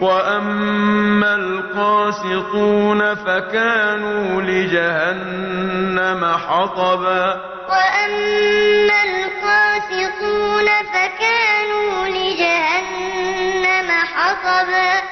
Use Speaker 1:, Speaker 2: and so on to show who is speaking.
Speaker 1: وَأَمَّا الْقَاسِطُونَ فَكَانُوا لِجَهَنَّمَ حَطَبًا وَأَمَّا الْقَاسِطُونَ فَكَانُوا لِجَهَنَّمَ حَطَبًا